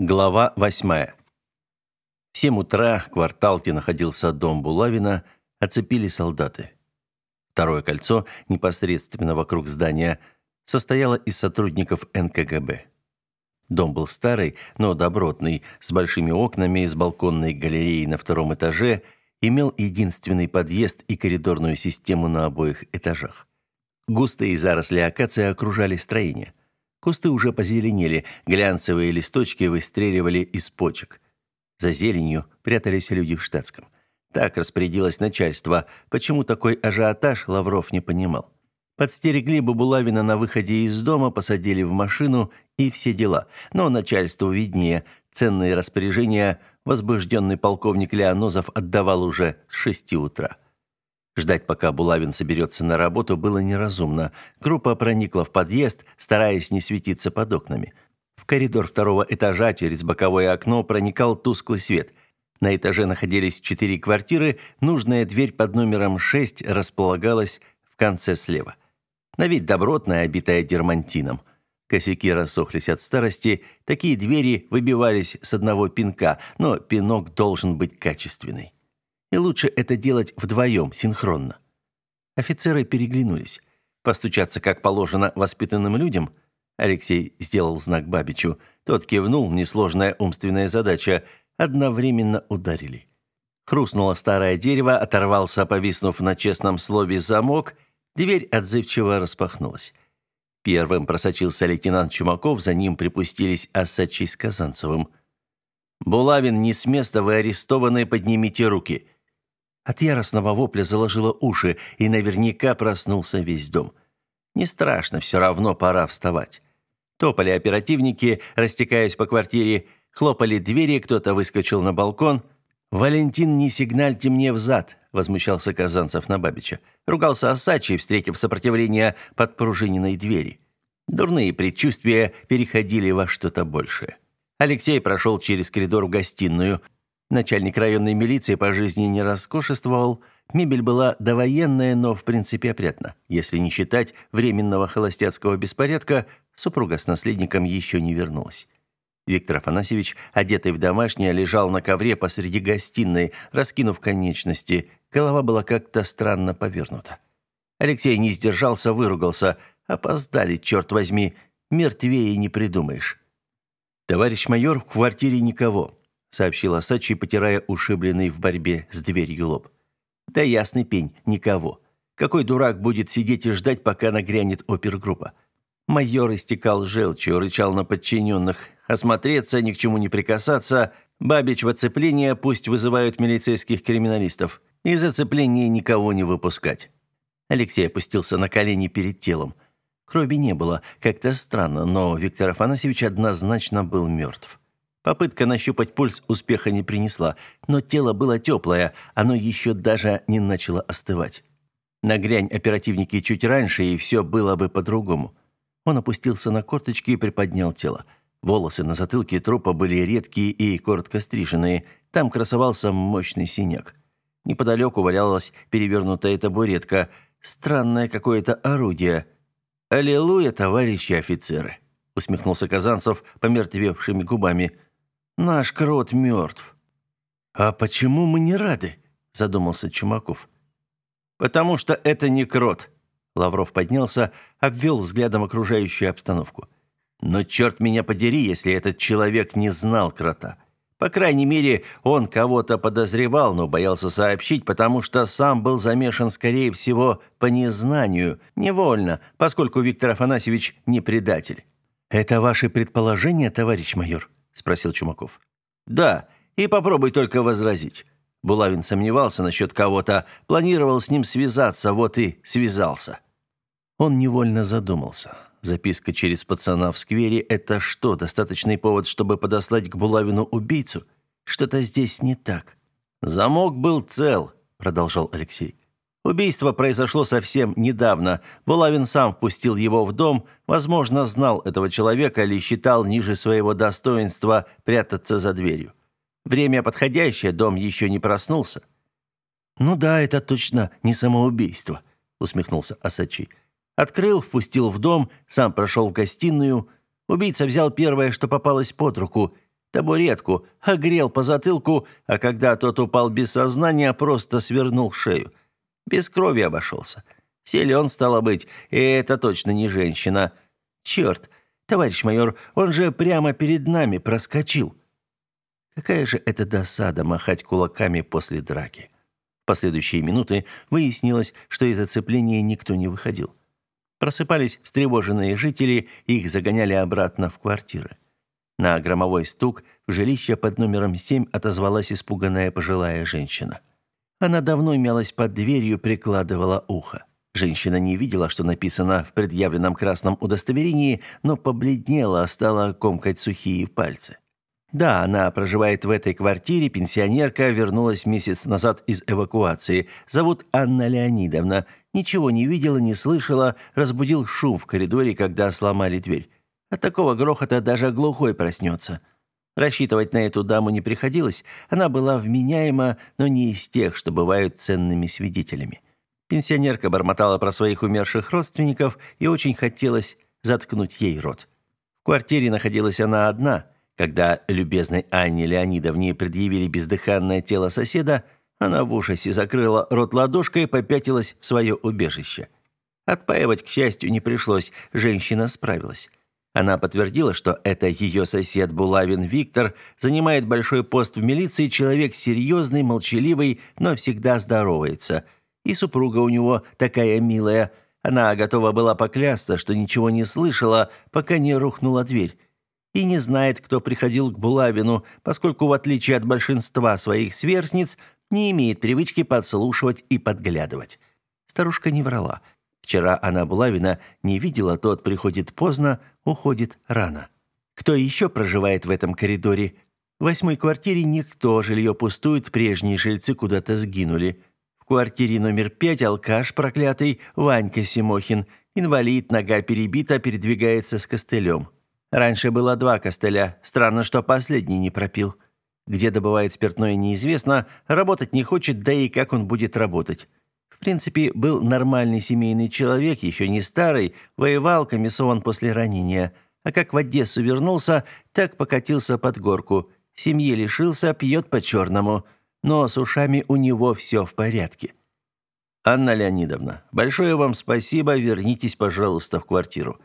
Глава восьмая. В семь утра квартал, где находился дом Булавина, оцепили солдаты. Второе кольцо, непосредственно вокруг здания, состояло из сотрудников НКГБ. Дом был старый, но добротный, с большими окнами, с балконной галереей на втором этаже, имел единственный подъезд и коридорную систему на обоих этажах. Густые заросли акации окружали строение. Кусты уже позеленели, глянцевые листочки выстреливали из почек. За зеленью прятались люди в штатском. Так распорядилось начальство. Почему такой ажиотаж, Лавров не понимал. Подстерегли Бабулавина на выходе из дома, посадили в машину и все дела. Но начальству виднее. Ценные распоряжения возбужденный полковник Леонозов отдавал уже с шести утра. Ждать, пока Булавин соберется на работу, было неразумно. Группа проникла в подъезд, стараясь не светиться под окнами. В коридор второго этажа через боковое окно проникал тусклый свет. На этаже находились четыре квартиры, нужная дверь под номером 6 располагалась в конце слева. На вид добротная, обитая дермантином. Косяки рассохлись от старости, такие двери выбивались с одного пинка, но пинок должен быть качественный. И лучше это делать вдвоем, синхронно. Офицеры переглянулись. Постучаться, как положено, воспитанным людям? Алексей сделал знак Бабичу. Тот кивнул, несложная умственная задача. Одновременно ударили. Хрустнуло старое дерево, оторвался, повиснув на честном слове замок. Дверь отзывчиво распахнулась. Первым просочился лейтенант Чумаков, за ним припустились Осачий с Казанцевым. «Булавин, не с места, вы арестованы, поднимите руки!» От яростного вопля заложило уши, и наверняка проснулся весь дом. Не страшно, все равно пора вставать. Топали оперативники, растекаясь по квартире, хлопали двери, кто-то выскочил на балкон. «Валентин, не сигнальте мне взад!» – возмущался Казанцев на Бабича. Ругался Осачий, встретив сопротивление подпружиненной двери. Дурные предчувствия переходили во что-то большее. Алексей прошел через коридор в гостиную – Начальник районной милиции по жизни не роскошествовал. Мебель была довоенная, но в принципе опрятна. Если не считать временного холостяцкого беспорядка, супруга с наследником еще не вернулась. Виктор Афанасьевич, одетый в домашнее, лежал на ковре посреди гостиной, раскинув конечности. Голова была как-то странно повернута. Алексей не сдержался, выругался. Опоздали, черт возьми. Мертвее не придумаешь. Товарищ майор, в квартире никого сообщил Асачи, потирая ушибленный в борьбе с дверью лоб. Да ясный пень, никого. Какой дурак будет сидеть и ждать, пока нагрянет опергруппа? Майор истекал желчью, рычал на подчиненных. Осмотреться, ни к чему не прикасаться. Бабич в оцепление пусть вызывают милицейских криминалистов. Из оцепления никого не выпускать. Алексей опустился на колени перед телом. Крови не было, как-то странно, но Виктор Афанасьевич однозначно был мертв. Попытка нащупать пульс успеха не принесла, но тело было теплое, оно еще даже не начало остывать. Нагрянь оперативники чуть раньше, и все было бы по-другому. Он опустился на корточки и приподнял тело. Волосы на затылке трупа были редкие и коротко стриженные. Там красовался мощный синяк. Неподалеку валялась перевернутая табуретка. Странное какое-то орудие. «Аллилуйя, товарищи офицеры!» усмехнулся Казанцев помертвевшими губами – Наш крот мертв». «А почему мы не рады?» – задумался Чумаков. «Потому что это не крот». Лавров поднялся, обвел взглядом окружающую обстановку. «Но черт меня подери, если этот человек не знал крота. По крайней мере, он кого-то подозревал, но боялся сообщить, потому что сам был замешан, скорее всего, по незнанию, невольно, поскольку Виктор Афанасьевич не предатель». «Это ваши предположения, товарищ майор?» Спросил Чумаков. Да, и попробуй только возразить. Булавин сомневался насчет кого-то, планировал с ним связаться, вот и связался. Он невольно задумался. Записка через пацана в сквере это что, достаточный повод, чтобы подослать к Булавину убийцу? Что-то здесь не так. Замок был цел, продолжал Алексей. Убийство произошло совсем недавно. Булавин сам впустил его в дом, возможно, знал этого человека или считал ниже своего достоинства прятаться за дверью. Время подходящее, дом еще не проснулся. Ну да, это точно не самоубийство, усмехнулся Асачи. Открыл, впустил в дом, сам прошел в гостиную. Убийца взял первое, что попалось под руку. табуретку, огрел по затылку, а когда тот упал без сознания, просто свернул шею. Без крови обошелся. Силен, стало быть, и это точно не женщина. Черт, товарищ майор, он же прямо перед нами проскочил. Какая же это досада махать кулаками после драки. В последующие минуты выяснилось, что из оцепления никто не выходил. Просыпались встревоженные жители, их загоняли обратно в квартиры. На громовой стук в жилище под номером 7 отозвалась испуганная пожилая женщина. Она давно мялась под дверью, прикладывала ухо. Женщина не видела, что написано в предъявленном красном удостоверении, но побледнела, стала комкать сухие пальцы. Да, она проживает в этой квартире, пенсионерка, вернулась месяц назад из эвакуации. Зовут Анна Леонидовна. Ничего не видела, не слышала, разбудил шум в коридоре, когда сломали дверь. От такого грохота даже глухой проснется. Рассчитывать на эту даму не приходилось, она была вменяема, но не из тех, что бывают ценными свидетелями. Пенсионерка бормотала про своих умерших родственников, и очень хотелось заткнуть ей рот. В квартире находилась она одна. Когда любезной Анне Леонидовне предъявили бездыханное тело соседа, она в ужасе закрыла рот ладошкой и попятилась в свое убежище. Отпаивать, к счастью, не пришлось, женщина справилась. Она подтвердила, что это ее сосед Булавин Виктор, занимает большой пост в милиции, человек серьезный, молчаливый, но всегда здоровается. И супруга у него такая милая. Она готова была поклясться, что ничего не слышала, пока не рухнула дверь. И не знает, кто приходил к Булавину, поскольку, в отличие от большинства своих сверстниц, не имеет привычки подслушивать и подглядывать. Старушка не врала. Вчера она Булавина не видела, тот приходит поздно, уходит рано. Кто еще проживает в этом коридоре? В восьмой квартире никто, жилье пустует, прежние жильцы куда-то сгинули. В квартире номер пять алкаш проклятый Ванька Симохин, инвалид, нога перебита, передвигается с костылем. Раньше было два костыля, странно, что последний не пропил. Где добывает спиртное, неизвестно, работать не хочет, да и как он будет работать. В принципе, был нормальный семейный человек, еще не старый, воевал, комиссован после ранения. А как в Одессу вернулся, так покатился под горку. Семьи лишился, пьет по-черному. Но с ушами у него все в порядке. «Анна Леонидовна, большое вам спасибо, вернитесь, пожалуйста, в квартиру».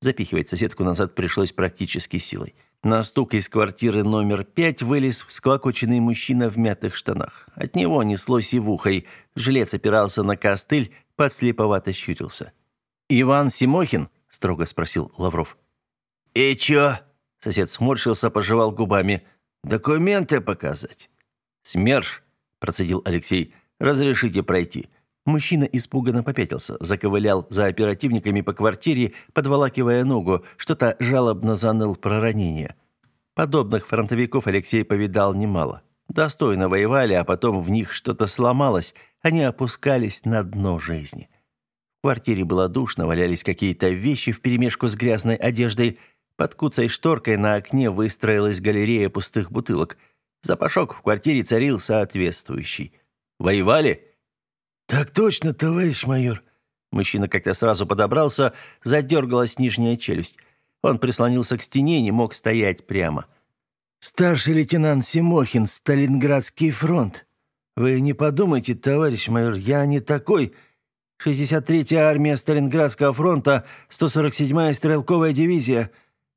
Запихивать соседку назад пришлось практически силой. На стук из квартиры номер пять вылез всклокоченный мужчина в мятых штанах. От него несло сивухой. Жилец опирался на костыль, подслеповато щурился. «Иван Симохин?» – строго спросил Лавров. «И чё?» – сосед сморщился, пожевал губами. «Документы показать?» «СМЕРШ», – процедил Алексей. «Разрешите пройти». Мужчина испуганно попятился, заковылял за оперативниками по квартире, подволакивая ногу, что-то жалобно заныл про ранение. Подобных фронтовиков Алексей повидал немало. Достойно воевали, а потом в них что-то сломалось, они опускались на дно жизни. В квартире было душно, валялись какие-то вещи вперемешку с грязной одеждой. Под куцей шторкой на окне выстроилась галерея пустых бутылок. Запашок в квартире царил соответствующий. «Воевали?» «Так точно, товарищ майор». Мужчина как-то сразу подобрался, задергалась нижняя челюсть. Он прислонился к стене не мог стоять прямо. «Старший лейтенант Симохин, Сталинградский фронт. Вы не подумайте, товарищ майор, я не такой. 63-я армия Сталинградского фронта, 147-я стрелковая дивизия.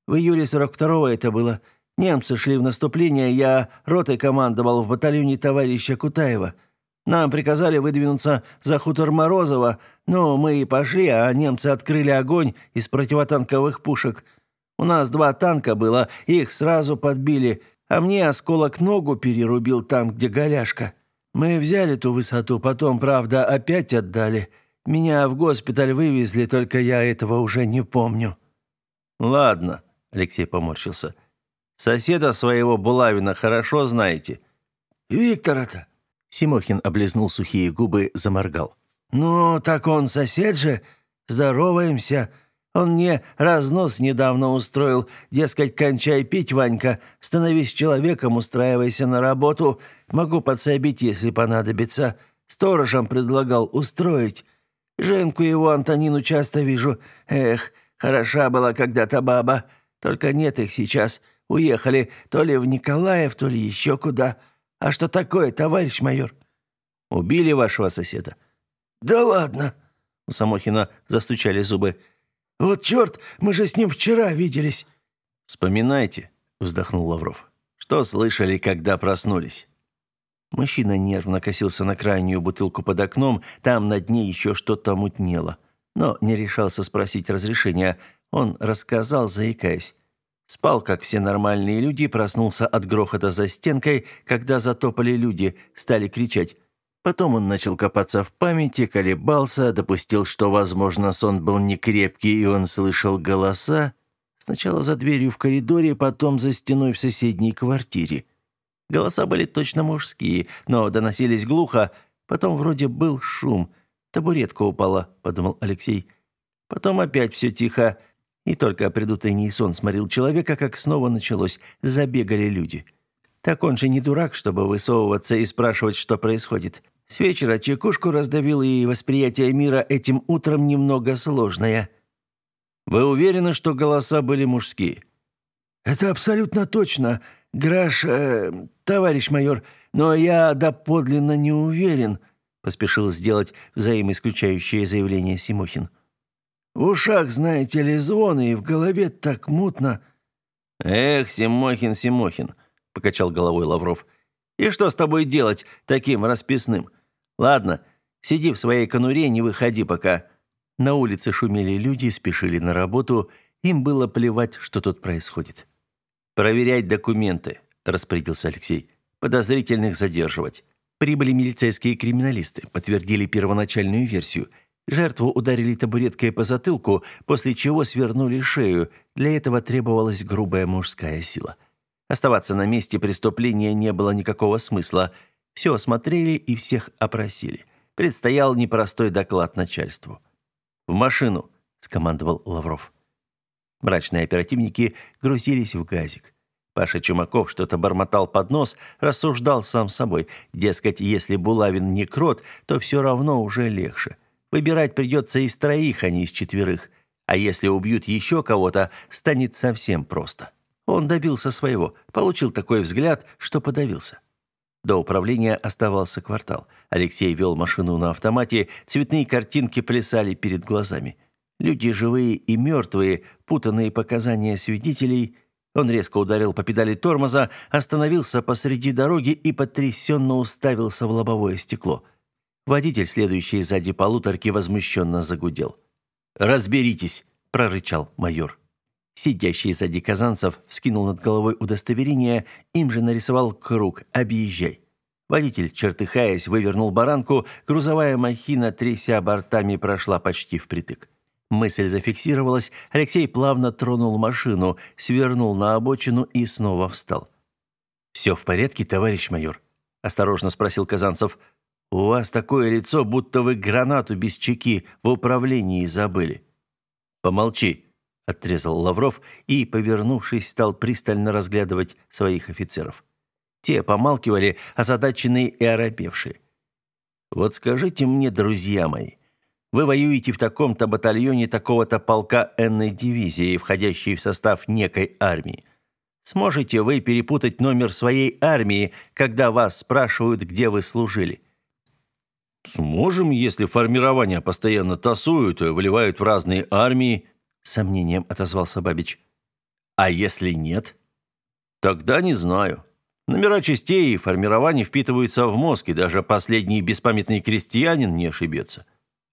В июле 42-го это было. Немцы шли в наступление, я ротой командовал в батальоне товарища Кутаева». Нам приказали выдвинуться за хутор Морозова, но мы и пошли, а немцы открыли огонь из противотанковых пушек. У нас два танка было, их сразу подбили, а мне осколок ногу перерубил там, где голяшка. Мы взяли ту высоту, потом, правда, опять отдали. Меня в госпиталь вывезли, только я этого уже не помню». «Ладно», — Алексей поморщился. «Соседа своего Булавина хорошо знаете?» «Виктора-то?» Симохин облизнул сухие губы, заморгал. «Ну, так он сосед же. Здороваемся. Он мне разнос недавно устроил. Дескать, кончай пить, Ванька. Становись человеком, устраивайся на работу. Могу подсобить, если понадобится. Сторожем предлагал устроить. Женку его, Антонину, часто вижу. Эх, хороша была когда-то баба. Только нет их сейчас. Уехали то ли в Николаев, то ли еще куда. А что такое, товарищ майор?» «Убили вашего соседа?» «Да ладно!» У Самохина застучали зубы. «Вот черт, мы же с ним вчера виделись!» «Вспоминайте», — вздохнул Лавров. «Что слышали, когда проснулись?» Мужчина нервно косился на крайнюю бутылку под окном, там на дне еще что-то мутнело. Но не решался спросить разрешения. Он рассказал, заикаясь. Спал, как все нормальные люди, проснулся от грохота за стенкой, когда затопали люди, стали кричать. Потом он начал копаться в памяти, колебался, допустил, что, возможно, сон был не крепкий, и он слышал голоса. Сначала за дверью в коридоре, потом за стеной в соседней квартире. Голоса были точно мужские, но доносились глухо. Потом вроде был шум. «Табуретка упала», — подумал Алексей. Потом опять все тихо. И только предутренний сон сморил человека, как снова началось. Забегали люди. Так он же не дурак, чтобы высовываться и спрашивать, что происходит. С вечера чекушку раздавил, и восприятие мира этим утром немного сложное. «Вы уверены, что голоса были мужские?» «Это абсолютно точно. Граш, э, товарищ майор, но я доподлинно не уверен», поспешил сделать взаимоисключающее заявление Симохин. В ушах, знаете ли, звоны, и в голове так мутно». «Эх, Симохин, Симохин», — покачал головой Лавров. «И что с тобой делать таким расписным? Ладно, сиди в своей конуре, не выходи пока». На улице шумели люди, спешили на работу. Им было плевать, что тут происходит. «Проверять документы», — распорядился Алексей. «Подозрительных задерживать». Прибыли милицейские криминалисты, подтвердили первоначальную версию — Жертву ударили табуреткой по затылку, после чего свернули шею. Для этого требовалась грубая мужская сила. Оставаться на месте преступления не было никакого смысла. Все осмотрели и всех опросили. Предстоял непростой доклад начальству. «В машину!» – скомандовал Лавров. Мрачные оперативники грузились в газик. Паша Чумаков что-то бормотал под нос, рассуждал сам собой. Дескать, если Булавин не крот, то все равно уже легче. Выбирать придется из троих, а не из четверых. А если убьют еще кого-то, станет совсем просто. Он добился своего, получил такой взгляд, что подавился. До управления оставался квартал. Алексей вел машину на автомате, цветные картинки плясали перед глазами. Люди живые и мертвые, путанные показания свидетелей. Он резко ударил по педали тормоза, остановился посреди дороги и потрясенно уставился в лобовое стекло. Водитель, следующий сзади полуторки, возмущенно загудел. «Разберитесь!» – прорычал майор. Сидящий сзади Казанцев вскинул над головой удостоверение, им же нарисовал круг «Объезжай». Водитель, чертыхаясь, вывернул баранку, грузовая махина, тряся бортами, прошла почти впритык. Мысль зафиксировалась, Алексей плавно тронул машину, свернул на обочину и снова встал. «Все в порядке, товарищ майор?» – осторожно спросил Казанцев – у вас такое лицо, будто вы гранату без чеки в управлении забыли. Помолчи, отрезал Лавров и, повернувшись, стал пристально разглядывать своих офицеров. Те помалкивали, озадаченные и оробевшие. Вот скажите мне, друзья мои, вы воюете в таком-то батальоне такого-то полка N дивизии, входящей в состав некой армии. Сможете вы перепутать номер своей армии, когда вас спрашивают, где вы служили? «Сможем, если формирования постоянно тасуют и выливают в разные армии», — сомнением отозвался Бабич. «А если нет?» «Тогда не знаю. Номера частей и формирования впитываются в мозг, и даже последний беспамятный крестьянин не ошибется.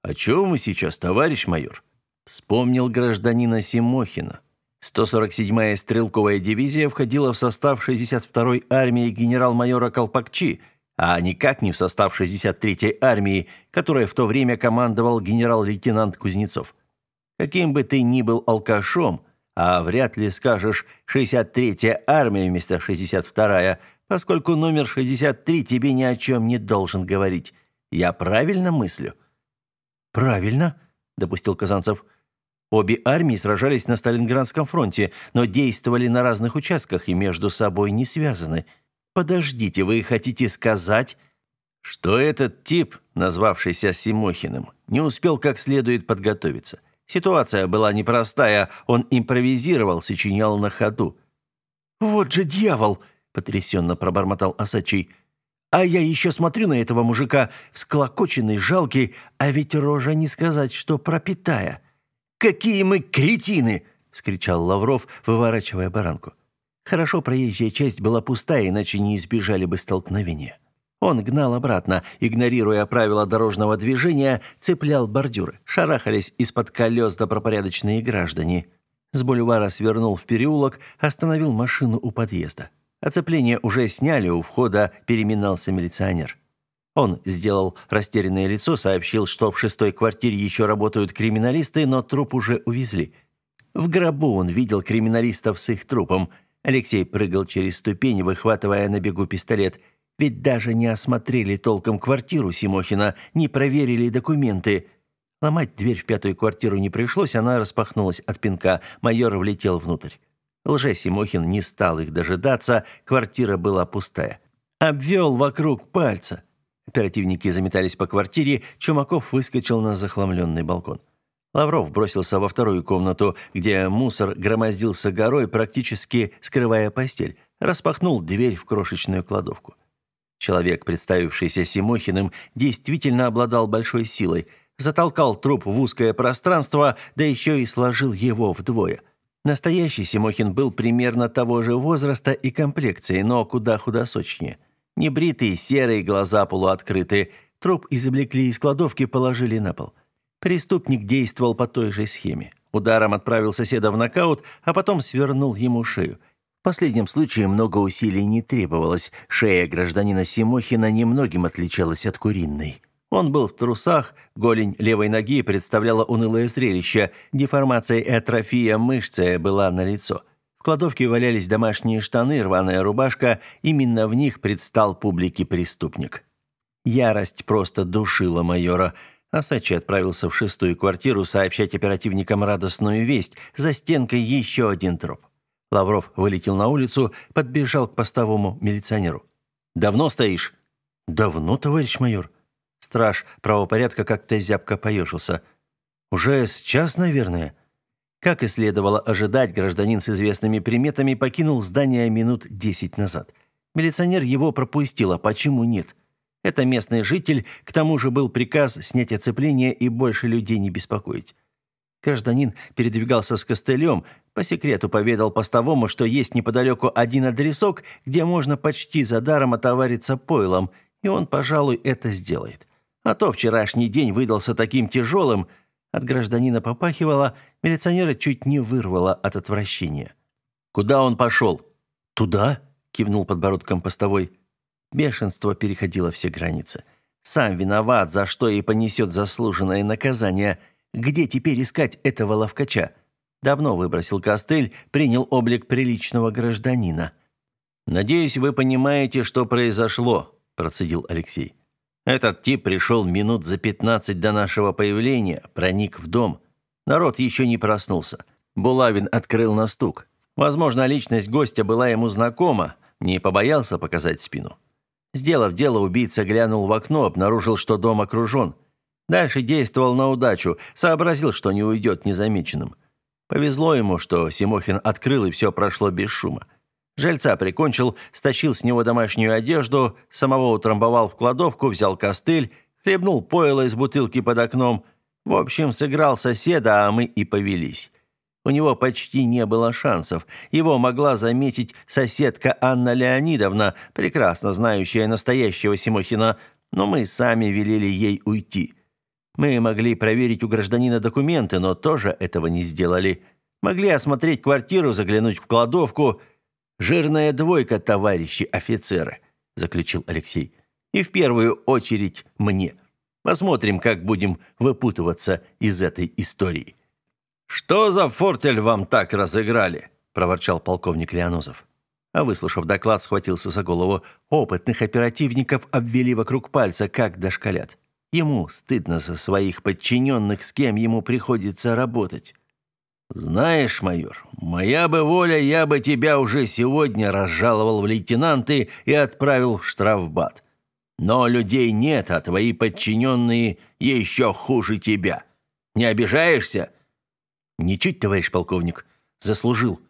О чем вы сейчас, товарищ майор?» Вспомнил гражданина Симохина. 147-я стрелковая дивизия входила в состав 62-й армии генерал-майора Колпакчи — а никак не в состав 63-й армии, которой в то время командовал генерал-лейтенант Кузнецов. Каким бы ты ни был алкашом, а вряд ли скажешь 63-я армия вместо 62-я, поскольку номер 63 тебе ни о чем не должен говорить. Я правильно мыслю? Правильно, допустил Казанцев. Обе армии сражались на Сталинградском фронте, но действовали на разных участках и между собой не связаны – Подождите, вы хотите сказать, что этот тип, назвавшийся Симохиным, не успел как следует подготовиться? Ситуация была непростая, он импровизировал, сочинял на ходу. «Вот же дьявол!» — потрясенно пробормотал Осачий. «А я еще смотрю на этого мужика, всклокоченный, жалкий, а ведь рожа не сказать, что пропитая». «Какие мы кретины!» — вскричал Лавров, выворачивая баранку. Хорошо проезжая часть была пустая, иначе не избежали бы столкновения. Он гнал обратно, игнорируя правила дорожного движения, цеплял бордюры. Шарахались из-под колес добропорядочные граждане. С бульвара свернул в переулок, остановил машину у подъезда. Оцепление уже сняли, у входа переминался милиционер. Он сделал растерянное лицо, сообщил, что в шестой квартире еще работают криминалисты, но труп уже увезли. В гробу он видел криминалистов с их трупом. Алексей прыгал через ступень, выхватывая на бегу пистолет. Ведь даже не осмотрели толком квартиру Симохина, не проверили документы. Ломать дверь в пятую квартиру не пришлось, она распахнулась от пинка. Майор влетел внутрь. Лже-Симохин не стал их дожидаться, квартира была пустая. Обвел вокруг пальца. Оперативники заметались по квартире, Чумаков выскочил на захламленный балкон. Лавров бросился во вторую комнату, где мусор громоздился горой, практически скрывая постель. Распахнул дверь в крошечную кладовку. Человек, представившийся Симохиным, действительно обладал большой силой. Затолкал труп в узкое пространство, да еще и сложил его вдвое. Настоящий Симохин был примерно того же возраста и комплекции, но куда худосочнее. Небритые, серые, глаза полуоткрыты. Труп извлекли из кладовки, положили на пол. Преступник действовал по той же схеме. Ударом отправил соседа в нокаут, а потом свернул ему шею. В последнем случае много усилий не требовалось. Шея гражданина Симохина немногим отличалась от куриной. Он был в трусах, голень левой ноги представляла унылое зрелище, деформация и атрофия мышцы была налицо. В кладовке валялись домашние штаны, рваная рубашка, именно в них предстал публике преступник. Ярость просто душила майора. Асачи отправился в шестую квартиру сообщать оперативникам радостную весть. За стенкой еще один труп. Лавров вылетел на улицу, подбежал к постовому милиционеру. «Давно стоишь?» «Давно, товарищ майор». Страж правопорядка как-то зябко поежился. «Уже с час, наверное». Как и следовало ожидать, гражданин с известными приметами покинул здание минут десять назад. Милиционер его пропустил, а почему нет? Это местный житель, к тому же был приказ снять оцепление и больше людей не беспокоить. Гражданин передвигался с костылем, по секрету поведал постовому, что есть неподалеку один адресок, где можно почти за даром отовариться пойлом, и он, пожалуй, это сделает. А то вчерашний день выдался таким тяжелым, от гражданина попахивало, милиционера чуть не вырвало от отвращения. «Куда он пошел?» «Туда?» – кивнул подбородком постовой. Бешенство переходило все границы. Сам виноват, за что и понесет заслуженное наказание. Где теперь искать этого ловкача? Давно выбросил костыль, принял облик приличного гражданина. «Надеюсь, вы понимаете, что произошло», – процедил Алексей. «Этот тип пришел минут за пятнадцать до нашего появления, проник в дом. Народ еще не проснулся. Булавин открыл на стук. Возможно, личность гостя была ему знакома, не побоялся показать спину. Сделав дело, убийца глянул в окно, обнаружил, что дом окружен. Дальше действовал на удачу, сообразил, что не уйдет незамеченным. Повезло ему, что Симохин открыл, и все прошло без шума. Жильца прикончил, стащил с него домашнюю одежду, самого утрамбовал в кладовку, взял костыль, хлебнул пойло из бутылки под окном. В общем, сыграл соседа, а мы и повелись. У него почти не было шансов. Его могла заметить соседка Анна Леонидовна, прекрасно знающая настоящего Симохина, но мы сами велели ей уйти. Мы могли проверить у гражданина документы, но тоже этого не сделали. Могли осмотреть квартиру, заглянуть в кладовку. Жирная двойка, товарищи офицеры, заключил Алексей. И в первую очередь мне. Посмотрим, как будем выпутываться из этой истории. Что за фортель вам так разыграли? проворчал полковник Леонозов. А выслушав доклад, схватился за голову. Опытных оперативников обвели вокруг пальца, как дошколят. Ему стыдно за своих подчиненных, с кем ему приходится работать. Знаешь, майор, моя бы воля, я бы тебя уже сегодня разжаловал в лейтенанты и отправил в штрафбат. Но людей нет, а твои подчиненные еще хуже тебя. Не обижаешься? Ничуть, товарищ полковник, заслужил.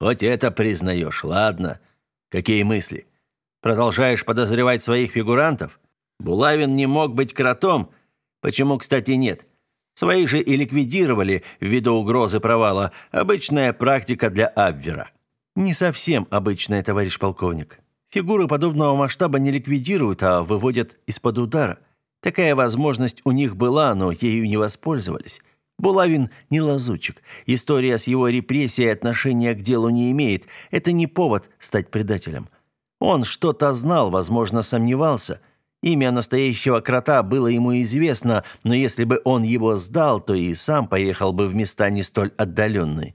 Хоть это признаешь, ладно. Какие мысли? Продолжаешь подозревать своих фигурантов? Булавин не мог быть кротом. Почему, кстати, нет? Своих же и ликвидировали ввиду угрозы провала. Обычная практика для Абвера. Не совсем обычная, товарищ полковник. Фигуры подобного масштаба не ликвидируют, а выводят из-под удара. Такая возможность у них была, но ею не воспользовались. Булавин не лазутчик. История с его репрессией отношения к делу не имеет. Это не повод стать предателем. Он что-то знал, возможно, сомневался. Имя настоящего крота было ему известно, но если бы он его сдал, то и сам поехал бы в места не столь отдаленные.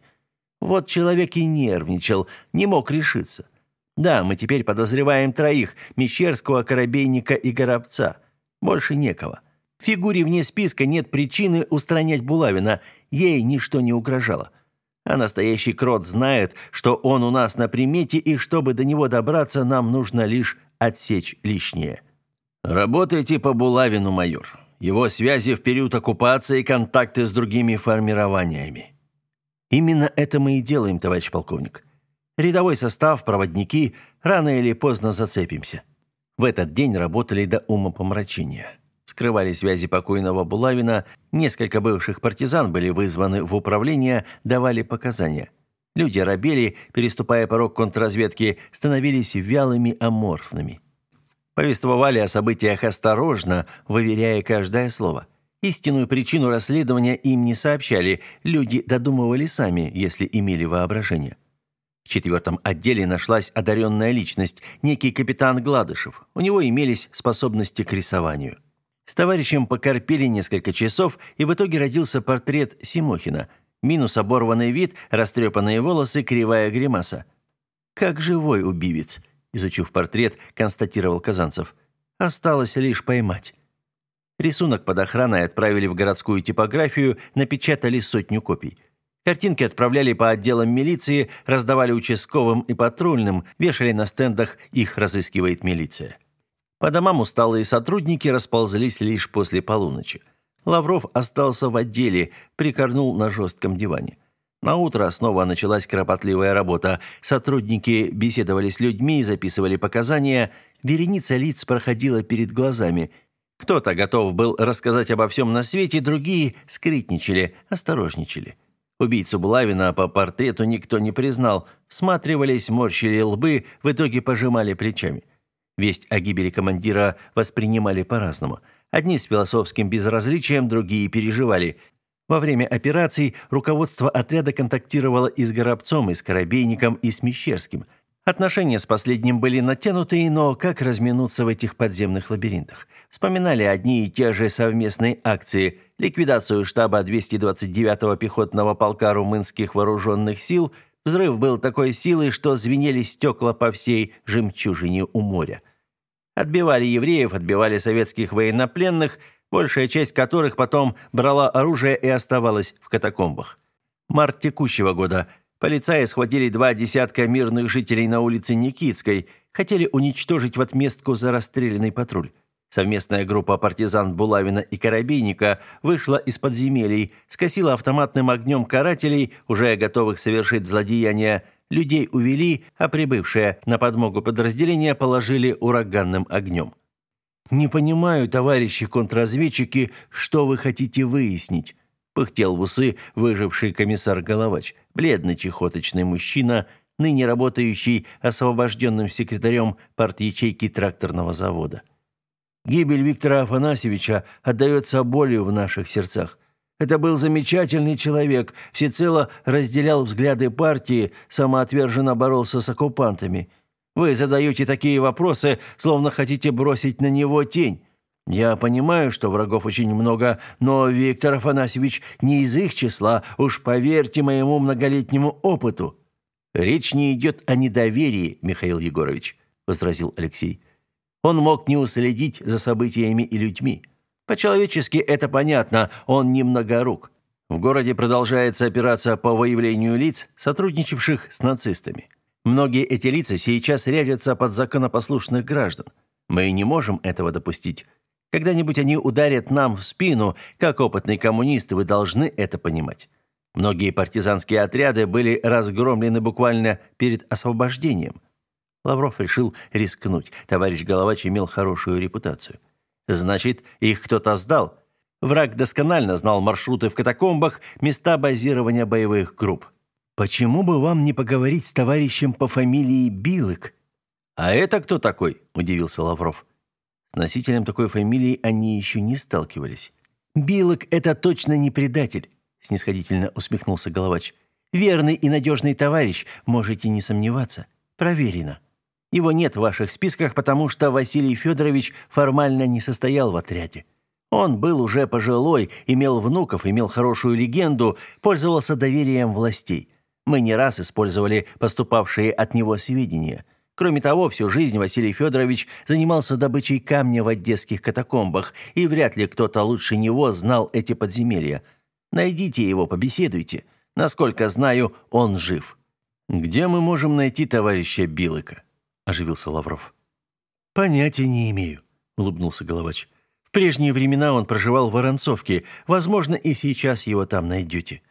Вот человек и нервничал, не мог решиться. Да, мы теперь подозреваем троих – Мещерского, Коробейника и Горобца. Больше некого. Фигуре вне списка нет причины устранять Булавина, ей ничто не угрожало. А настоящий крот знает, что он у нас на примете, и чтобы до него добраться, нам нужно лишь отсечь лишнее. Работайте по Булавину, майор. Его связи в период оккупации и контакты с другими формированиями. Именно это мы и делаем, товарищ полковник. Рядовой состав, проводники, рано или поздно зацепимся. В этот день работали до умопомрачения. Вскрывали связи покойного Булавина, несколько бывших партизан были вызваны в управление, давали показания. Люди робели, переступая порог контрразведки, становились вялыми, аморфными. Повествовали о событиях осторожно, выверяя каждое слово. Истинную причину расследования им не сообщали, люди додумывали сами, если имели воображение. В четвертом отделе нашлась одаренная личность, некий капитан Гладышев. У него имелись способности к рисованию. С товарищем покорпели несколько часов, и в итоге родился портрет Симохина. Минус оборванный вид, растрепанные волосы, кривая гримаса. «Как живой убивец», – изучив портрет, констатировал Казанцев. «Осталось лишь поймать». Рисунок под охраной отправили в городскую типографию, напечатали сотню копий. Картинки отправляли по отделам милиции, раздавали участковым и патрульным, вешали на стендах «Их разыскивает милиция». По домам усталые сотрудники расползлись лишь после полуночи. Лавров остался в отделе, прикорнул на жестком диване. На утро снова началась кропотливая работа. Сотрудники беседовали с людьми, записывали показания. Вереница лиц проходила перед глазами. Кто-то готов был рассказать обо всем на свете, другие скрытничали, осторожничали. Убийцу Булавина по портрету никто не признал. Всматривались, морщили лбы, в итоге пожимали плечами. Весть о гибели командира воспринимали по-разному. Одни с философским безразличием, другие переживали. Во время операций руководство отряда контактировало и с Горобцом, и с Коробейником, и с Мещерским. Отношения с последним были натянутые, но как разминуться в этих подземных лабиринтах? Вспоминали одни и те же совместные акции, ликвидацию штаба 229-го пехотного полка румынских вооруженных сил – Взрыв был такой силы, что звенели стекла по всей жемчужине у моря. Отбивали евреев, отбивали советских военнопленных, большая часть которых потом брала оружие и оставалась в катакомбах. Март текущего года. Полицаи схватили два десятка мирных жителей на улице Никитской, хотели уничтожить в отместку за расстрелянный патруль. Совместная группа партизан Булавина и Коробейника вышла из подземелий, скосила автоматным огнем карателей, уже готовых совершить злодеяния, людей увели, а прибывшие на подмогу подразделения положили ураганным огнем. «Не понимаю, товарищи контрразведчики, что вы хотите выяснить?» пыхтел в усы выживший комиссар Головач, бледный чехоточный мужчина, ныне работающий освобожденным секретарем парт-ячейки тракторного завода. Гибель Виктора Афанасьевича отдается болью в наших сердцах. Это был замечательный человек, всецело разделял взгляды партии, самоотверженно боролся с оккупантами. Вы задаете такие вопросы, словно хотите бросить на него тень. Я понимаю, что врагов очень много, но Виктор Афанасьевич не из их числа, уж поверьте моему многолетнему опыту. Речь не идет о недоверии, Михаил Егорович, возразил Алексей. Он мог не уследить за событиями и людьми. По-человечески это понятно, он не многорук. В городе продолжается операция по выявлению лиц, сотрудничавших с нацистами. Многие эти лица сейчас рядятся под законопослушных граждан. Мы не можем этого допустить. Когда-нибудь они ударят нам в спину, как опытный коммунист, вы должны это понимать. Многие партизанские отряды были разгромлены буквально перед освобождением. Лавров решил рискнуть. Товарищ Головач имел хорошую репутацию. Значит, их кто-то сдал. Враг досконально знал маршруты в катакомбах, места базирования боевых групп. Почему бы вам не поговорить с товарищем по фамилии Билык? А это кто такой? удивился Лавров. С носителем такой фамилии они еще не сталкивались. Билык это точно не предатель, снисходительно усмехнулся Головач. Верный и надежный товарищ, можете не сомневаться. Проверено. Его нет в ваших списках, потому что Василий Федорович формально не состоял в отряде. Он был уже пожилой, имел внуков, имел хорошую легенду, пользовался доверием властей. Мы не раз использовали поступавшие от него сведения. Кроме того, всю жизнь Василий Федорович занимался добычей камня в одесских катакомбах, и вряд ли кто-то лучше него знал эти подземелья. Найдите его, побеседуйте. Насколько знаю, он жив. Где мы можем найти товарища Билыка? Оживился Лавров. Понятия не имею, улыбнулся Головач. В прежние времена он проживал в Воронцовке. Возможно, и сейчас его там найдете.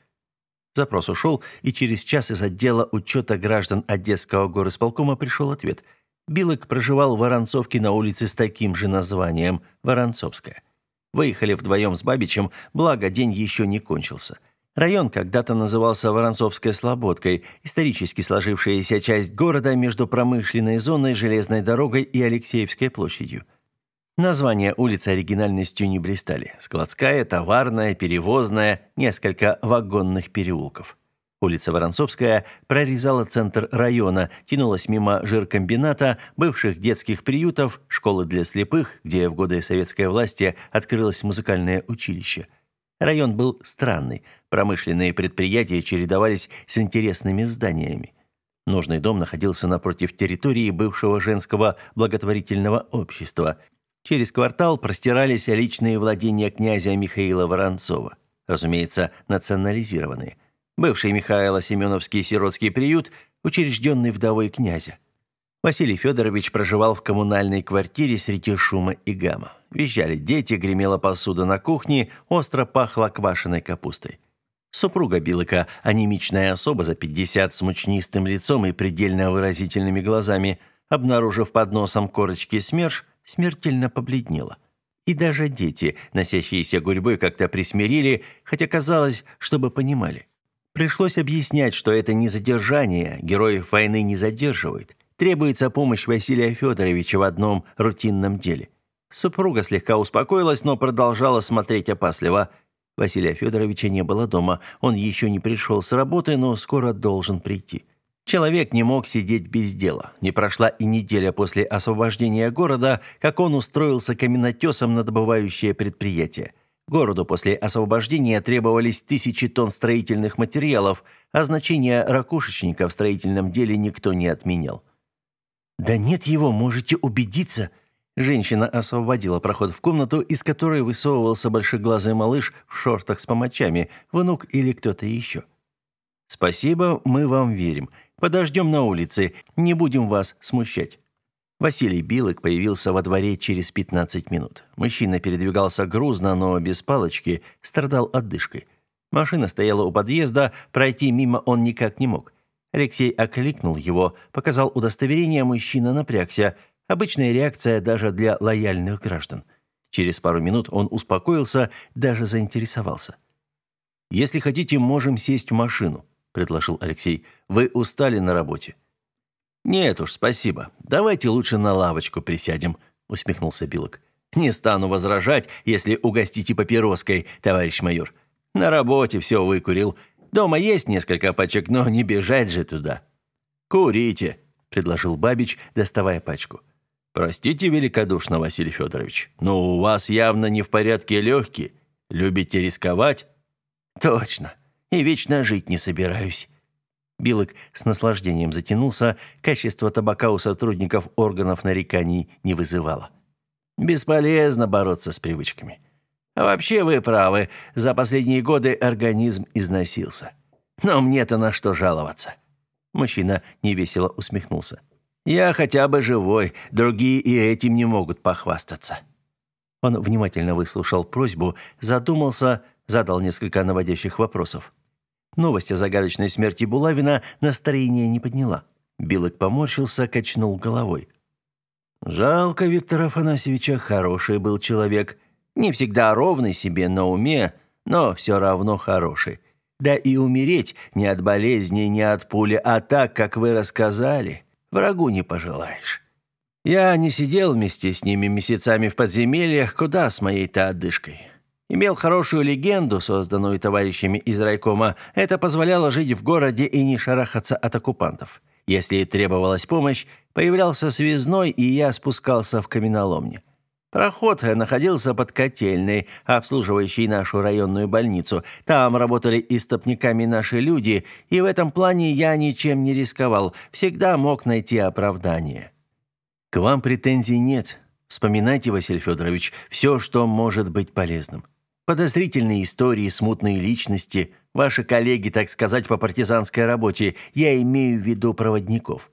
Запрос ушел, и через час из отдела учета граждан Одесского горосполкома пришел ответ. Билык проживал в Воронцовке на улице с таким же названием – Воронцовская. Выехали вдвоем с Бабичем, благо день еще не кончился. Район когда-то назывался Воронцовской Слободкой, исторически сложившаяся часть города между промышленной зоной, железной дорогой и Алексеевской площадью. Названия улиц оригинальностью не блистали. Складская, товарная, перевозная, несколько вагонных переулков. Улица Воронцовская прорезала центр района, тянулась мимо жиркомбината, бывших детских приютов, школы для слепых, где в годы советской власти открылось музыкальное училище. Район был странный. Промышленные предприятия чередовались с интересными зданиями. Нужный дом находился напротив территории бывшего женского благотворительного общества – Через квартал простирались личные владения князя Михаила Воронцова, разумеется, национализированные. Бывший Михаило-Семеновский сиротский приют, учрежденный вдовой князя. Василий Федорович проживал в коммунальной квартире среди шума и гамма. Визжали дети, гремела посуда на кухне, остро пахло квашеной капустой. Супруга Билыка, анемичная особа за 50 с мучнистым лицом и предельно выразительными глазами, обнаружив под носом корочки СМЕРШ, смертельно побледнела. И даже дети, носящиеся гурьбой, как-то присмирели, хотя казалось, чтобы понимали. Пришлось объяснять, что это не задержание, героев войны не задерживают. Требуется помощь Василия Федоровича в одном рутинном деле. Супруга слегка успокоилась, но продолжала смотреть опасливо. Василия Федоровича не было дома. Он еще не пришел с работы, но скоро должен прийти. Человек не мог сидеть без дела. Не прошла и неделя после освобождения города, как он устроился каменотесом на добывающее предприятие. Городу после освобождения требовались тысячи тонн строительных материалов, а значение ракушечника в строительном деле никто не отменял. «Да нет его, можете убедиться», Женщина освободила проход в комнату, из которой высовывался большеглазый малыш в шортах с помочами, внук или кто-то еще. «Спасибо, мы вам верим. Подождем на улице, не будем вас смущать». Василий Билык появился во дворе через 15 минут. Мужчина передвигался грузно, но без палочки, страдал отдышкой. Машина стояла у подъезда, пройти мимо он никак не мог. Алексей окликнул его, показал удостоверение, мужчина напрягся. Обычная реакция даже для лояльных граждан. Через пару минут он успокоился, даже заинтересовался. «Если хотите, можем сесть в машину», предложил Алексей. Вы устали на работе? Нет уж, спасибо. Давайте лучше на лавочку присядем, усмехнулся Билок. Не стану возражать, если угостите папироской, товарищ майор. На работе все выкурил. Дома есть несколько пачек, но не бежать же туда. Курите, предложил Бабич, доставая пачку. Простите великодушно, Василий Федорович, но у вас явно не в порядке легкие. Любите рисковать? Точно и вечно жить не собираюсь». Билок с наслаждением затянулся, качество табака у сотрудников органов нареканий не вызывало. Бесполезно бороться с привычками. А вообще вы правы, за последние годы организм износился. Но мне-то на что жаловаться? Мужчина невесело усмехнулся. Я хотя бы живой, другие и этим не могут похвастаться. Он внимательно выслушал просьбу, задумался, задал несколько наводящих вопросов. Новость о загадочной смерти Булавина настроение не подняла. Билок поморщился, качнул головой. Жалко Виктора Афанасьевича, хороший был человек. Не всегда ровный себе на уме, но все равно хороший. Да и умереть не от болезни, не от пули, а так, как вы рассказали, врагу не пожелаешь. Я не сидел вместе с ними месяцами в подземельях, куда с моей-то отдышкой. Имел хорошую легенду, созданную товарищами из райкома. Это позволяло жить в городе и не шарахаться от оккупантов. Если требовалась помощь, появлялся связной, и я спускался в каменоломню. Проход находился под котельной, обслуживающей нашу районную больницу. Там работали истопниками наши люди, и в этом плане я ничем не рисковал, всегда мог найти оправдание. К вам претензий нет. Вспоминайте, Василий Федорович, все, что может быть полезным. Подозрительные истории, смутные личности, ваши коллеги, так сказать, по партизанской работе, я имею в виду проводников.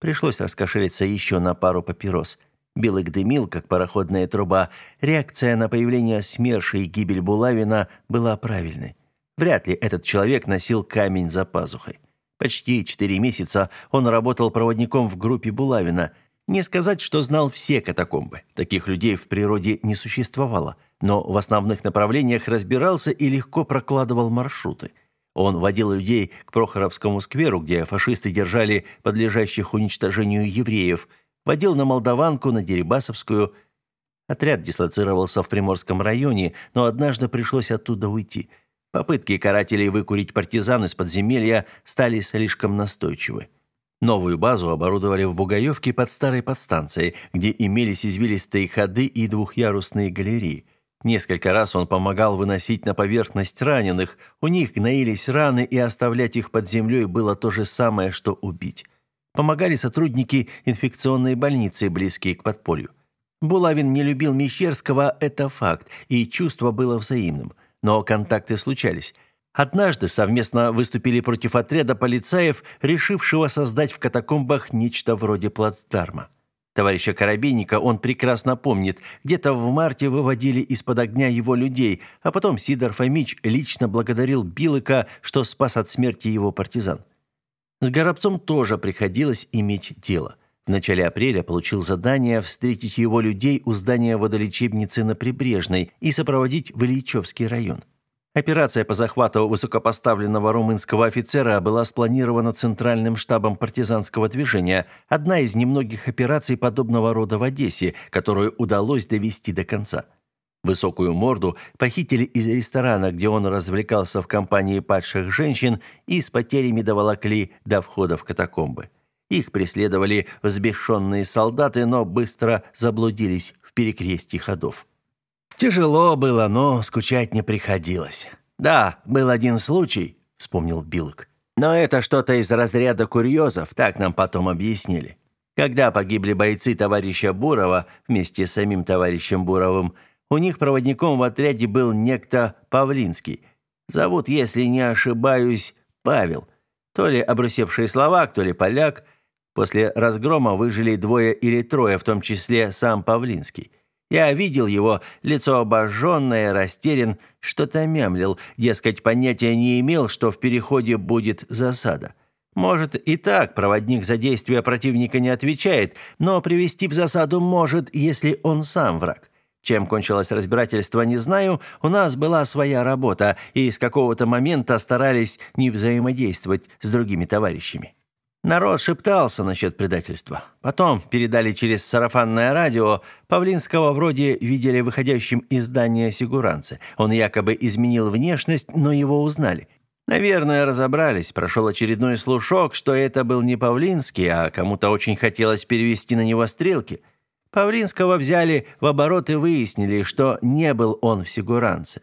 Пришлось раскошелиться еще на пару папирос – Белый дымил, как пароходная труба. Реакция на появление СМЕРШа и гибель Булавина была правильной. Вряд ли этот человек носил камень за пазухой. Почти четыре месяца он работал проводником в группе Булавина. Не сказать, что знал все катакомбы. Таких людей в природе не существовало. Но в основных направлениях разбирался и легко прокладывал маршруты. Он водил людей к Прохоровскому скверу, где фашисты держали подлежащих уничтожению евреев – водил на Молдаванку, на Дерибасовскую. Отряд дислоцировался в Приморском районе, но однажды пришлось оттуда уйти. Попытки карателей выкурить партизан из подземелья стали слишком настойчивы. Новую базу оборудовали в Бугаевке под старой подстанцией, где имелись извилистые ходы и двухъярусные галереи. Несколько раз он помогал выносить на поверхность раненых. У них гноились раны, и оставлять их под землей было то же самое, что убить. Помогали сотрудники инфекционной больницы, близкие к подполью. Булавин не любил Мещерского, это факт, и чувство было взаимным. Но контакты случались. Однажды совместно выступили против отряда полицаев, решившего создать в катакомбах нечто вроде плацдарма. Товарища Коробейника он прекрасно помнит. Где-то в марте выводили из-под огня его людей, а потом Сидор Фомич лично благодарил Билыка, что спас от смерти его партизан. С Горобцом тоже приходилось иметь дело. В начале апреля получил задание встретить его людей у здания водолечебницы на Прибрежной и сопроводить в Ильичевский район. Операция по захвату высокопоставленного румынского офицера была спланирована Центральным штабом партизанского движения, одна из немногих операций подобного рода в Одессе, которую удалось довести до конца. Высокую морду похитили из ресторана, где он развлекался в компании падших женщин, и с потерями доволокли до входа в катакомбы. Их преследовали взбешенные солдаты, но быстро заблудились в перекрестии ходов. Тяжело было, но скучать не приходилось. Да, был один случай, вспомнил Билок. Но это что-то из разряда курьезов, так нам потом объяснили. Когда погибли бойцы товарища Бурова вместе с самим товарищем Буровым, у них проводником в отряде был некто Павлинский. Зовут, если не ошибаюсь, Павел. То ли обрусевший словак, то ли поляк. После разгрома выжили двое или трое, в том числе сам Павлинский. Я видел его, лицо обожженное, растерян, что-то мямлил, дескать, понятия не имел, что в переходе будет засада. Может, и так проводник за действия противника не отвечает, но привести в засаду может, если он сам враг. Чем кончилось разбирательство, не знаю. У нас была своя работа, и с какого-то момента старались не взаимодействовать с другими товарищами. Народ шептался насчет предательства. Потом передали через сарафанное радио. Павлинского вроде видели выходящим из здания сигуранцы. Он якобы изменил внешность, но его узнали. Наверное, разобрались. Прошел очередной слушок, что это был не Павлинский, а кому-то очень хотелось перевести на него стрелки – Павлинского взяли в оборот и выяснили, что не был он в сигуранце.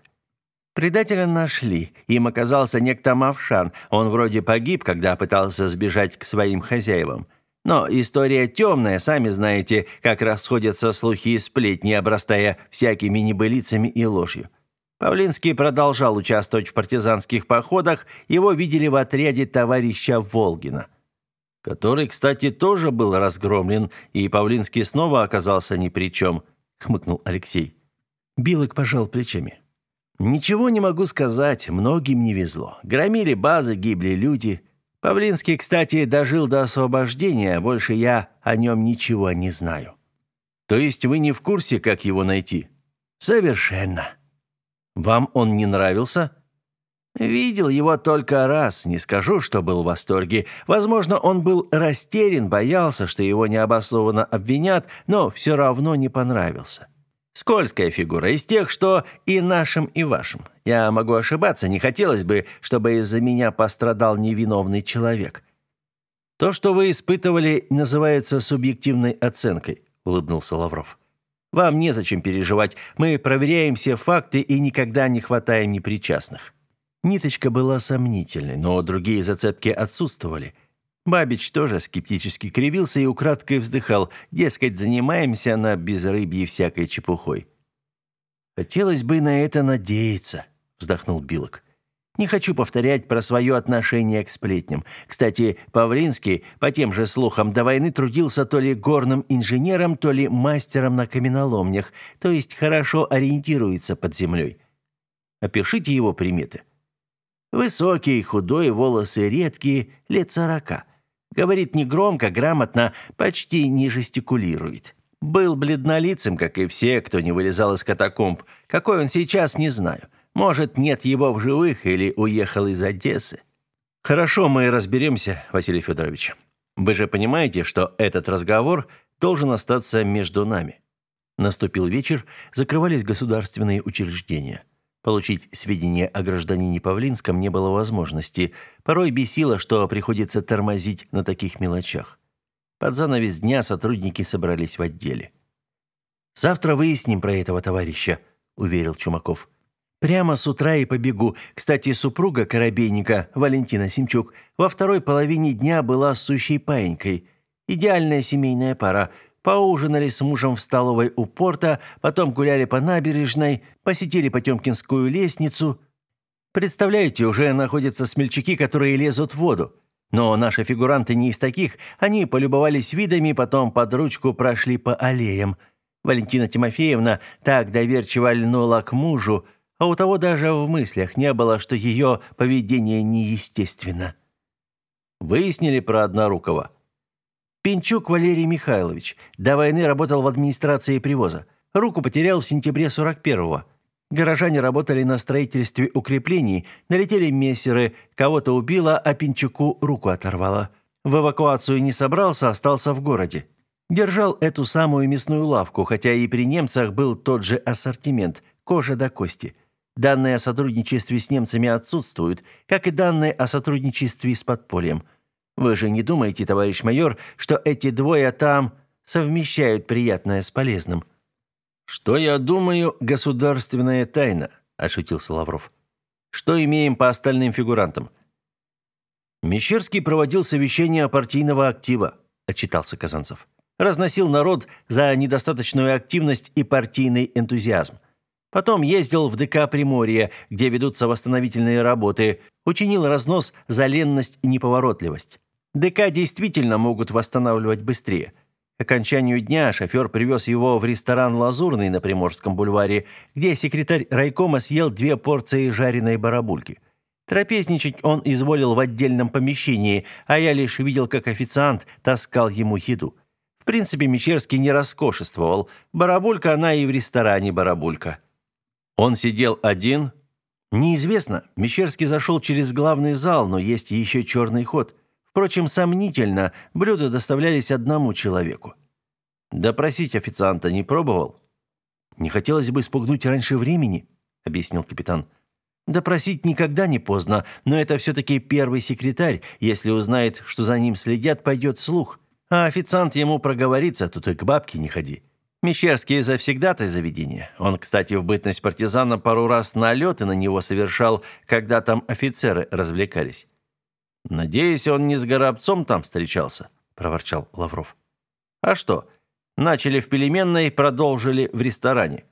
Предателя нашли. Им оказался некто Мавшан. Он вроде погиб, когда пытался сбежать к своим хозяевам. Но история темная, сами знаете, как расходятся слухи и сплетни, обрастая всякими небылицами и ложью. Павлинский продолжал участвовать в партизанских походах, его видели в отряде товарища Волгина – который, кстати, тоже был разгромлен, и Павлинский снова оказался ни при чем», — хмыкнул Алексей. Билок пожал плечами. Ничего не могу сказать, многим не везло. Громили базы, гибли люди. Павлинский, кстати, дожил до освобождения, больше я о нем ничего не знаю. То есть вы не в курсе, как его найти? Совершенно. Вам он не нравился? Видел его только раз, не скажу, что был в восторге. Возможно, он был растерян, боялся, что его необоснованно обвинят, но все равно не понравился. Скользкая фигура из тех, что и нашим, и вашим. Я могу ошибаться, не хотелось бы, чтобы из-за меня пострадал невиновный человек. То, что вы испытывали, называется субъективной оценкой, улыбнулся Лавров. Вам незачем переживать. Мы проверяем все факты и никогда не хватаем непричастных. Ниточка была сомнительной, но другие зацепки отсутствовали. Бабич тоже скептически кривился и украдкой вздыхал, дескать, занимаемся на безрыбье всякой чепухой. «Хотелось бы на это надеяться», — вздохнул Билок. «Не хочу повторять про свое отношение к сплетням. Кстати, Павлинский, по тем же слухам, до войны трудился то ли горным инженером, то ли мастером на каменоломнях, то есть хорошо ориентируется под землей. Опишите его приметы». Высокий, худой, волосы редкие, лет сорока. Говорит негромко, грамотно, почти не жестикулирует. Был бледнолицем, как и все, кто не вылезал из катакомб. Какой он сейчас, не знаю. Может, нет его в живых или уехал из Одессы. Хорошо, мы разберемся, Василий Федорович. Вы же понимаете, что этот разговор должен остаться между нами. Наступил вечер, закрывались государственные учреждения. Получить сведения о гражданине Павлинском не было возможности. Порой бесило, что приходится тормозить на таких мелочах. Под занавес дня сотрудники собрались в отделе. «Завтра выясним про этого товарища», — уверил Чумаков. «Прямо с утра и побегу. Кстати, супруга Коробейника, Валентина Семчук, во второй половине дня была сущей паинькой. Идеальная семейная пара — Поужинали с мужем в столовой у порта, потом гуляли по набережной, посетили Потемкинскую лестницу. Представляете, уже находятся смельчаки, которые лезут в воду. Но наши фигуранты не из таких. Они полюбовались видами, потом под ручку прошли по аллеям. Валентина Тимофеевна так доверчиво льнула к мужу, а у того даже в мыслях не было, что ее поведение неестественно. Выяснили про Однорукова. Пинчук Валерий Михайлович. До войны работал в администрации привоза. Руку потерял в сентябре 41-го. Горожане работали на строительстве укреплений, налетели мессеры, кого-то убило, а Пинчуку руку оторвало. В эвакуацию не собрался, остался в городе. Держал эту самую мясную лавку, хотя и при немцах был тот же ассортимент – кожа до кости. Данные о сотрудничестве с немцами отсутствуют, как и данные о сотрудничестве с подпольем – вы же не думаете, товарищ майор, что эти двое там совмещают приятное с полезным? Что я думаю, государственная тайна, ошутился Лавров. Что имеем по остальным фигурантам? Мещерский проводил совещание партийного актива, отчитался Казанцев. Разносил народ за недостаточную активность и партийный энтузиазм. Потом ездил в ДК Приморье, где ведутся восстановительные работы, учинил разнос за ленность и неповоротливость. ДК действительно могут восстанавливать быстрее. К окончанию дня шофер привез его в ресторан «Лазурный» на Приморском бульваре, где секретарь райкома съел две порции жареной барабульки. Трапезничать он изволил в отдельном помещении, а я лишь видел, как официант таскал ему еду. В принципе, Мещерский не роскошествовал. Барабулька она и в ресторане барабулька. Он сидел один? Неизвестно. Мещерский зашел через главный зал, но есть еще черный ход. Впрочем, сомнительно, блюда доставлялись одному человеку. Допросить официанта не пробовал? Не хотелось бы спугнуть раньше времени, объяснил капитан. Допросить никогда не поздно, но это все таки первый секретарь, если узнает, что за ним следят, пойдет слух. А официант ему проговорится, тут и к бабке не ходи. Мещерский завсегдатай заведения. Он, кстати, в бытность партизана пару раз налеты на него совершал, когда там офицеры развлекались. Надеюсь, он не с Горобцом там встречался, проворчал Лавров. А что? Начали в пельменной, продолжили в ресторане.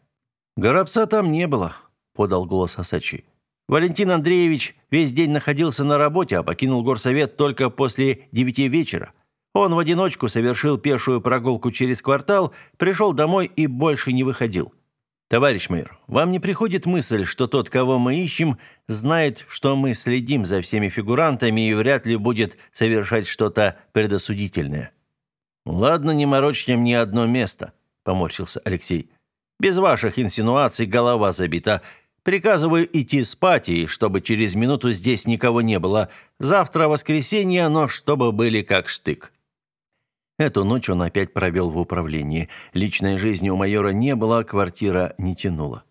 Горобца там не было, подал голос Осачий. Валентин Андреевич весь день находился на работе, а покинул горсовет только после девяти вечера. Он в одиночку совершил пешую прогулку через квартал, пришел домой и больше не выходил. Товарищ майор, вам не приходит мысль, что тот, кого мы ищем, знает, что мы следим за всеми фигурантами и вряд ли будет совершать что-то предосудительное? Ладно, не морочьте мне одно место, поморщился Алексей. Без ваших инсинуаций голова забита. Приказываю идти спать, и чтобы через минуту здесь никого не было. Завтра воскресенье, но чтобы были как штык. Эту ночь он опять провел в управлении. Личной жизни у майора не было, квартира не тянула.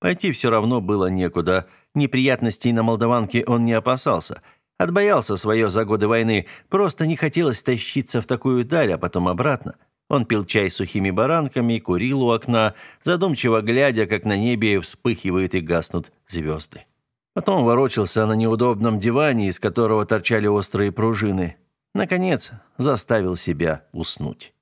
Пойти все равно было некуда. Неприятностей на Молдаванке он не опасался. Отбоялся свое за годы войны. Просто не хотелось тащиться в такую даль, а потом обратно. Он пил чай сухими баранками, курил у окна, задумчиво глядя, как на небе вспыхивают и гаснут звезды. Потом ворочался на неудобном диване, из которого торчали острые пружины. Наконец, заставил себя уснуть.